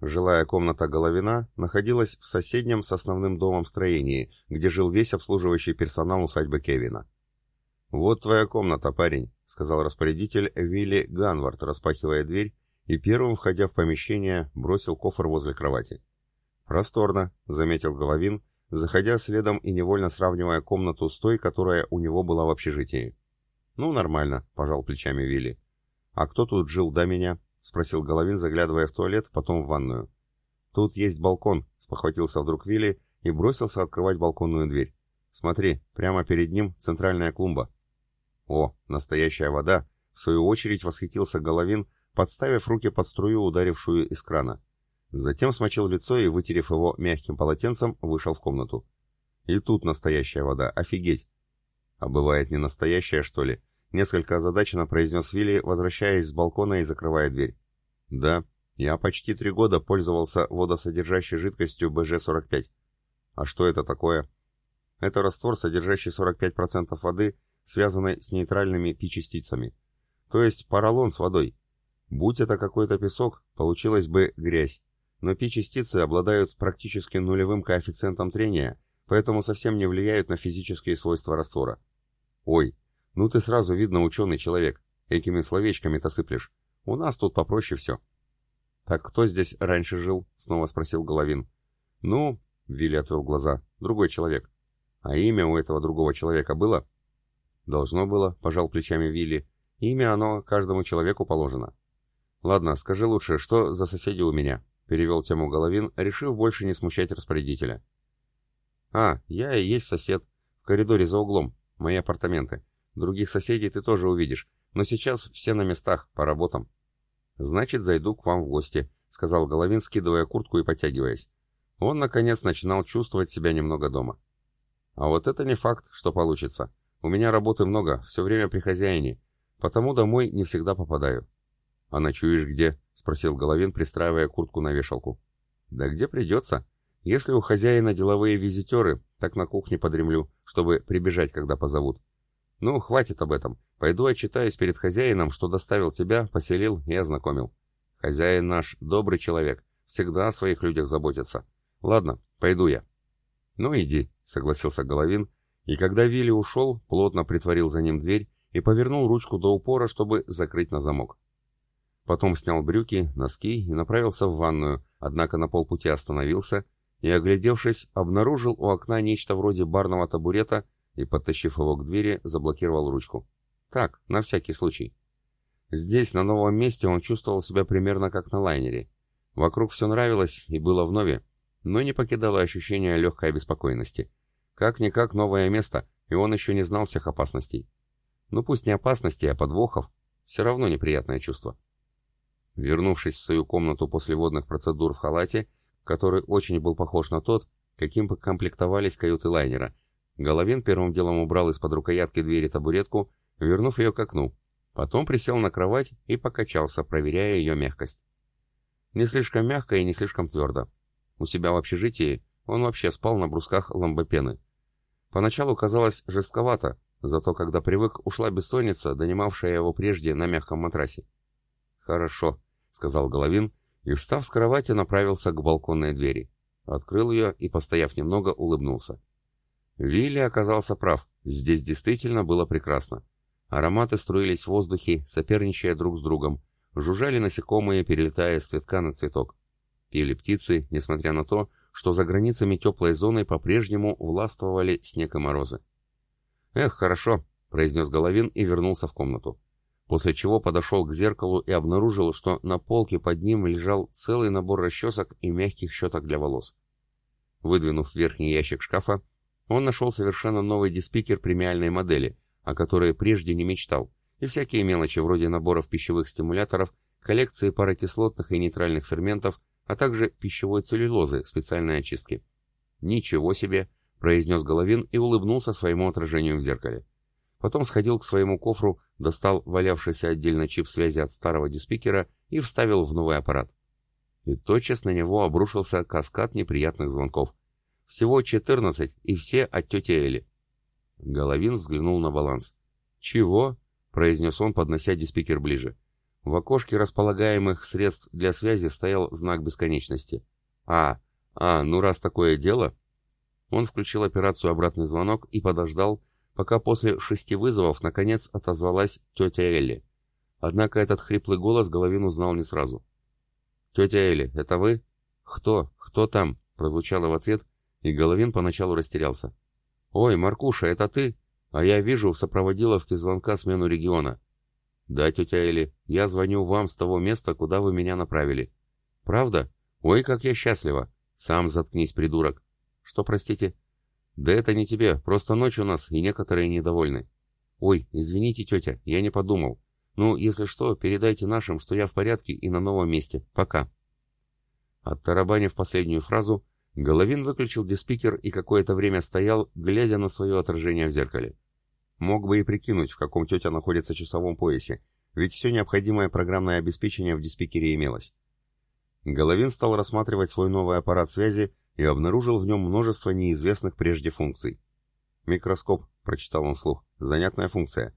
Жилая комната Головина находилась в соседнем с основным домом строении, где жил весь обслуживающий персонал усадьбы Кевина. «Вот твоя комната, парень», — сказал распорядитель Вилли Ганвард, распахивая дверь, и первым, входя в помещение, бросил кофр возле кровати. «Просторно», — заметил Головин, заходя следом и невольно сравнивая комнату с той, которая у него была в общежитии. «Ну, нормально», — пожал плечами Вилли. «А кто тут жил до меня?» — спросил Головин, заглядывая в туалет, потом в ванную. «Тут есть балкон», — спохватился вдруг Вилли и бросился открывать балконную дверь. «Смотри, прямо перед ним центральная клумба». «О, настоящая вода!» — в свою очередь восхитился Головин, подставив руки под струю, ударившую из крана. Затем смочил лицо и, вытерев его мягким полотенцем, вышел в комнату. «И тут настоящая вода, офигеть!» «А бывает не настоящая, что ли?» Несколько озадаченно произнес Вилли, возвращаясь с балкона и закрывая дверь. «Да, я почти три года пользовался водосодержащей жидкостью БЖ-45. А что это такое?» «Это раствор, содержащий 45% воды, связанный с нейтральными пи-частицами. То есть поролон с водой. Будь это какой-то песок, получилась бы грязь. Но пи-частицы обладают практически нулевым коэффициентом трения, поэтому совсем не влияют на физические свойства раствора. Ой, «Ну ты сразу, видно, ученый человек. Этими словечками-то сыплешь. У нас тут попроще все». «Так кто здесь раньше жил?» — снова спросил Головин. «Ну...» — Вилли отвел глаза. «Другой человек». «А имя у этого другого человека было?» «Должно было», — пожал плечами Вилли. «Имя оно каждому человеку положено». «Ладно, скажи лучше, что за соседи у меня?» — перевел тему Головин, решив больше не смущать распорядителя. «А, я и есть сосед. В коридоре за углом. Мои апартаменты. Других соседей ты тоже увидишь, но сейчас все на местах, по работам. Значит, зайду к вам в гости, сказал Головин, скидывая куртку и потягиваясь. Он, наконец, начинал чувствовать себя немного дома. А вот это не факт, что получится. У меня работы много, все время при хозяине, потому домой не всегда попадаю. А ночуешь где? спросил Головин, пристраивая куртку на вешалку. Да где придется. Если у хозяина деловые визитеры, так на кухне подремлю, чтобы прибежать, когда позовут. «Ну, хватит об этом. Пойду отчитаюсь перед хозяином, что доставил тебя, поселил и ознакомил. Хозяин наш добрый человек, всегда о своих людях заботится. Ладно, пойду я». «Ну, иди», — согласился Головин, и когда Вилли ушел, плотно притворил за ним дверь и повернул ручку до упора, чтобы закрыть на замок. Потом снял брюки, носки и направился в ванную, однако на полпути остановился и, оглядевшись, обнаружил у окна нечто вроде барного табурета и, подтащив его к двери, заблокировал ручку. Так, на всякий случай. Здесь, на новом месте, он чувствовал себя примерно как на лайнере. Вокруг все нравилось и было вновь, но не покидало ощущение легкой обеспокоенности. Как-никак новое место, и он еще не знал всех опасностей. Ну пусть не опасностей, а подвохов, все равно неприятное чувство. Вернувшись в свою комнату после водных процедур в халате, который очень был похож на тот, каким бы комплектовались каюты лайнера, Головин первым делом убрал из-под рукоятки двери табуретку, вернув ее к окну. Потом присел на кровать и покачался, проверяя ее мягкость. Не слишком мягко и не слишком твердо. У себя в общежитии он вообще спал на брусках ламбопены. Поначалу казалось жестковато, зато когда привык, ушла бессонница, донимавшая его прежде на мягком матрасе. «Хорошо», — сказал Головин, и, встав с кровати, направился к балконной двери. Открыл ее и, постояв немного, улыбнулся. Вилли оказался прав, здесь действительно было прекрасно. Ароматы струились в воздухе, соперничая друг с другом. Жужжали насекомые, перелетая с цветка на цветок. Пели птицы, несмотря на то, что за границами теплой зоны по-прежнему властвовали снег и морозы. «Эх, хорошо», — произнес Головин и вернулся в комнату. После чего подошел к зеркалу и обнаружил, что на полке под ним лежал целый набор расчесок и мягких щеток для волос. Выдвинув верхний ящик шкафа, он нашел совершенно новый диспикер премиальной модели, о которой прежде не мечтал, и всякие мелочи вроде наборов пищевых стимуляторов, коллекции паракислотных и нейтральных ферментов, а также пищевой целлюлозы специальной очистки. «Ничего себе!» — произнес Головин и улыбнулся своему отражению в зеркале. Потом сходил к своему кофру, достал валявшийся отдельно чип связи от старого диспикера и вставил в новый аппарат. И тотчас на него обрушился каскад неприятных звонков. Всего 14, и все от тети Эли. Головин взглянул на баланс. «Чего?» — произнес он, поднося диспикер ближе. В окошке располагаемых средств для связи стоял знак бесконечности. «А, а, ну раз такое дело...» Он включил операцию «Обратный звонок» и подождал, пока после шести вызовов наконец отозвалась тетя Элли. Однако этот хриплый голос Головин узнал не сразу. «Тетя Элли, это вы?» «Кто? Кто там?» — прозвучало в ответ, и Головин поначалу растерялся. «Ой, Маркуша, это ты? А я вижу в сопроводиловке звонка смену региона». «Да, тетя Элли, я звоню вам с того места, куда вы меня направили». «Правда? Ой, как я счастлива!» «Сам заткнись, придурок!» «Что, простите?» «Да это не тебе, просто ночь у нас, и некоторые недовольны». «Ой, извините, тетя, я не подумал. Ну, если что, передайте нашим, что я в порядке и на новом месте. Пока». Оттарабанив последнюю фразу, Головин выключил диспикер и какое-то время стоял, глядя на свое отражение в зеркале. Мог бы и прикинуть, в каком тетя находится часовом поясе, ведь все необходимое программное обеспечение в диспикере имелось. Головин стал рассматривать свой новый аппарат связи и обнаружил в нем множество неизвестных прежде функций. «Микроскоп», — прочитал он вслух, — «занятная функция».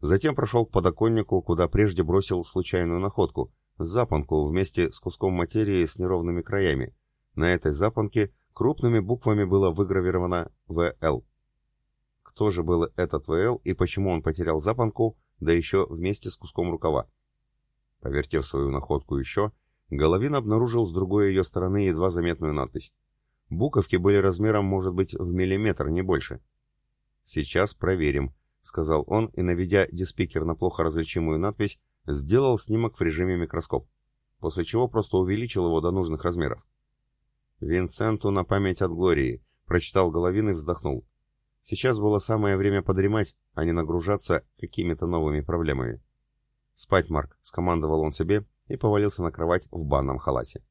Затем прошел к подоконнику, куда прежде бросил случайную находку, запонку вместе с куском материи с неровными краями. На этой запонке крупными буквами было выгравировано «ВЛ». Кто же был этот ВЛ и почему он потерял запонку, да еще вместе с куском рукава? Повертев свою находку еще, Головин обнаружил с другой ее стороны едва заметную надпись. Буковки были размером, может быть, в миллиметр, не больше. «Сейчас проверим», — сказал он и, наведя диспикер на плохо различимую надпись, сделал снимок в режиме микроскоп, после чего просто увеличил его до нужных размеров. «Винсенту на память от Глории», — прочитал Головин и вздохнул. Сейчас было самое время подремать, а не нагружаться какими-то новыми проблемами. «Спать, Марк», — скомандовал он себе и повалился на кровать в банном халате.